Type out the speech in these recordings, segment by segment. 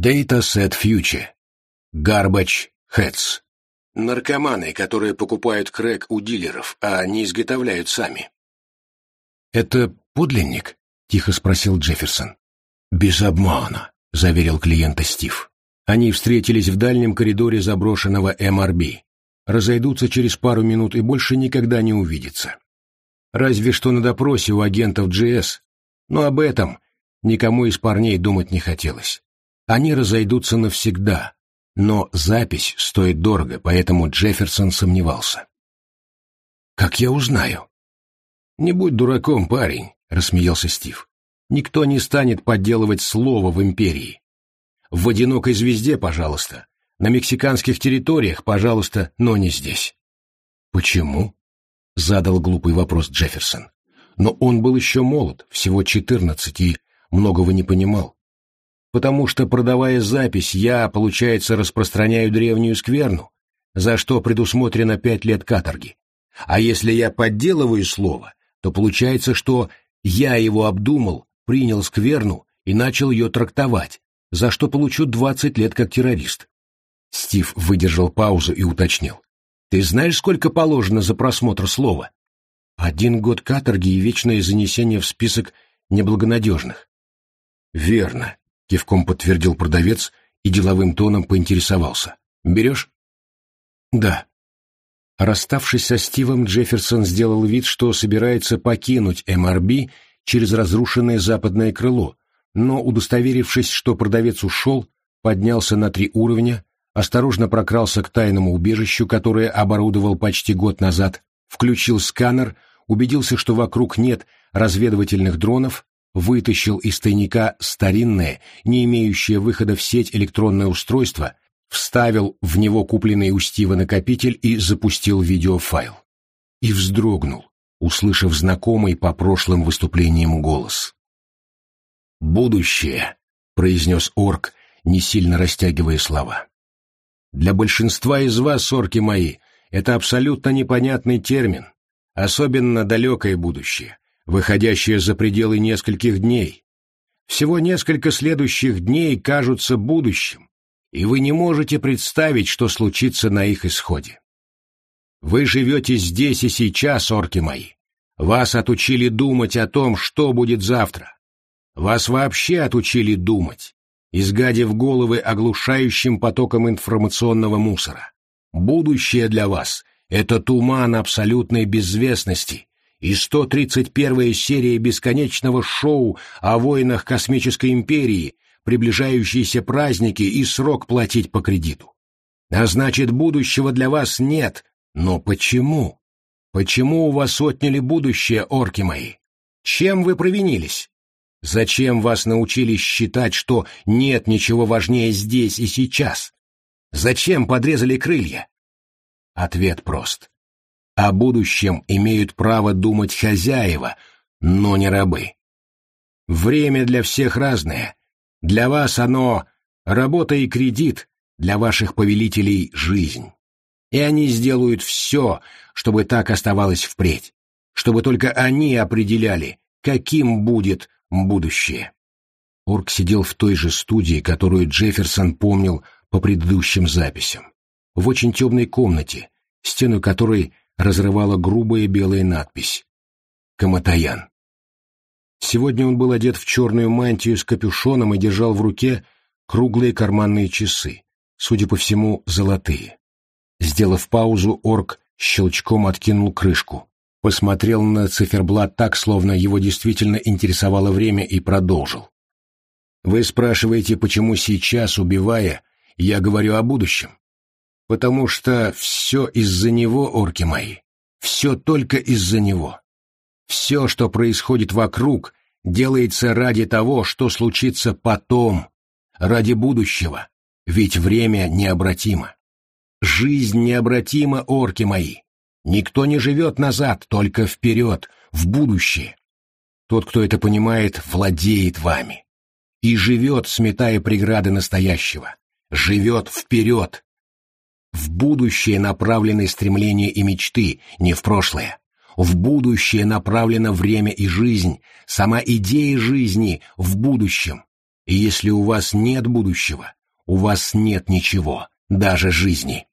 Data Set Future. Garbage Heads. Наркоманы, которые покупают крэк у дилеров, а не изготовляют сами. «Это подлинник?» — тихо спросил Джефферсон. «Без обмана», — заверил клиента Стив. Они встретились в дальнем коридоре заброшенного МРБ. Разойдутся через пару минут и больше никогда не увидятся. Разве что на допросе у агентов GS, но об этом никому из парней думать не хотелось. Они разойдутся навсегда, но запись стоит дорого, поэтому Джефферсон сомневался. «Как я узнаю?» «Не будь дураком, парень», — рассмеялся Стив. «Никто не станет подделывать слово в империи. В одинокой звезде, пожалуйста. На мексиканских территориях, пожалуйста, но не здесь». «Почему?» — задал глупый вопрос Джефферсон. Но он был еще молод, всего четырнадцать, и многого не понимал. Потому что, продавая запись, я, получается, распространяю древнюю скверну, за что предусмотрено пять лет каторги. А если я подделываю слово, то получается, что я его обдумал, принял скверну и начал ее трактовать, за что получу двадцать лет как террорист. Стив выдержал паузу и уточнил. «Ты знаешь, сколько положено за просмотр слова?» «Один год каторги и вечное занесение в список неблагонадежных». «Верно», — кивком подтвердил продавец и деловым тоном поинтересовался. «Берешь?» «Да». Расставшись со Стивом, Джефферсон сделал вид, что собирается покинуть МРБ через разрушенное западное крыло, но, удостоверившись, что продавец ушел, поднялся на три уровня, осторожно прокрался к тайному убежищу, которое оборудовал почти год назад, включил сканер, убедился, что вокруг нет разведывательных дронов, вытащил из тайника старинное, не имеющее выхода в сеть электронное устройство, вставил в него купленный у Стива накопитель и запустил видеофайл. И вздрогнул, услышав знакомый по прошлым выступлениям голос. «Будущее», — произнес орк, не сильно растягивая слова. «Для большинства из вас, орки мои, это абсолютно непонятный термин, особенно далекое будущее, выходящее за пределы нескольких дней. Всего несколько следующих дней кажутся будущим, и вы не можете представить, что случится на их исходе. Вы живете здесь и сейчас, орки мои. Вас отучили думать о том, что будет завтра. Вас вообще отучили думать, изгадив головы оглушающим потоком информационного мусора. Будущее для вас — это туман абсолютной безвестности, и 131-я серия бесконечного шоу о воинах космической империи, приближающиеся праздники и срок платить по кредиту. А значит, будущего для вас нет. Но почему? Почему у вас отняли будущее, орки мои? Чем вы провинились? Зачем вас научили считать, что нет ничего важнее здесь и сейчас? Зачем подрезали крылья? Ответ прост. О будущем имеют право думать хозяева, но не рабы. Время для всех разное. Для вас оно — работа и кредит, для ваших повелителей — жизнь. И они сделают все, чтобы так оставалось впредь, чтобы только они определяли, каким будет будущее. Орк сидел в той же студии, которую Джефферсон помнил по предыдущим записям. В очень темной комнате, стену которой разрывала грубая белая надпись «Каматаян». Сегодня он был одет в черную мантию с капюшоном и держал в руке круглые карманные часы, судя по всему, золотые. Сделав паузу, орк щелчком откинул крышку посмотрел на циферблат так, словно его действительно интересовало время, и продолжил. «Вы спрашиваете, почему сейчас, убивая, я говорю о будущем? Потому что все из-за него, орки мои, все только из-за него. Все, что происходит вокруг, делается ради того, что случится потом, ради будущего, ведь время необратимо. Жизнь необратима, орки мои. Никто не живет назад, только вперед, в будущее. Тот, кто это понимает, владеет вами. И живет, сметая преграды настоящего. Живет вперед. В будущее направлены стремления и мечты, не в прошлое. В будущее направлено время и жизнь, сама идея жизни в будущем. И если у вас нет будущего, у вас нет ничего, даже жизни.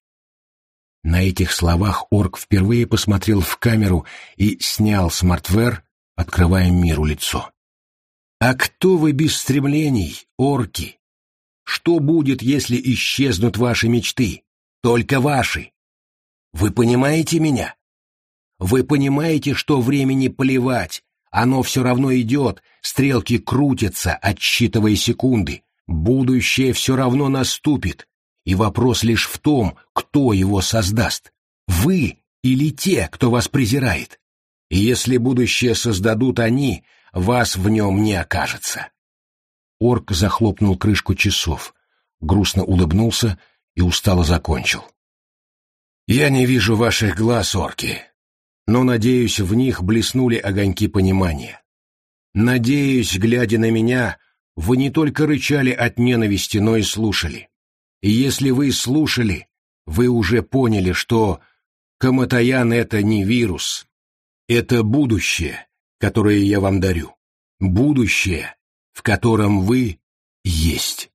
На этих словах орк впервые посмотрел в камеру и снял смартвер, открывая миру лицо. «А кто вы без стремлений, орки? Что будет, если исчезнут ваши мечты? Только ваши. Вы понимаете меня? Вы понимаете, что времени плевать, оно все равно идет, стрелки крутятся, отсчитывая секунды, будущее все равно наступит, и вопрос лишь в том, кто его создаст. Вы или те, кто вас презирает. И если будущее создадут они, вас в нем не окажется. Орк захлопнул крышку часов, грустно улыбнулся и устало закончил. «Я не вижу ваших глаз, орки, но, надеюсь, в них блеснули огоньки понимания. Надеюсь, глядя на меня, вы не только рычали от ненависти, но и слушали. И если вы слушали, вы уже поняли, что Каматаян — это не вирус. Это будущее, которое я вам дарю. Будущее, в котором вы есть.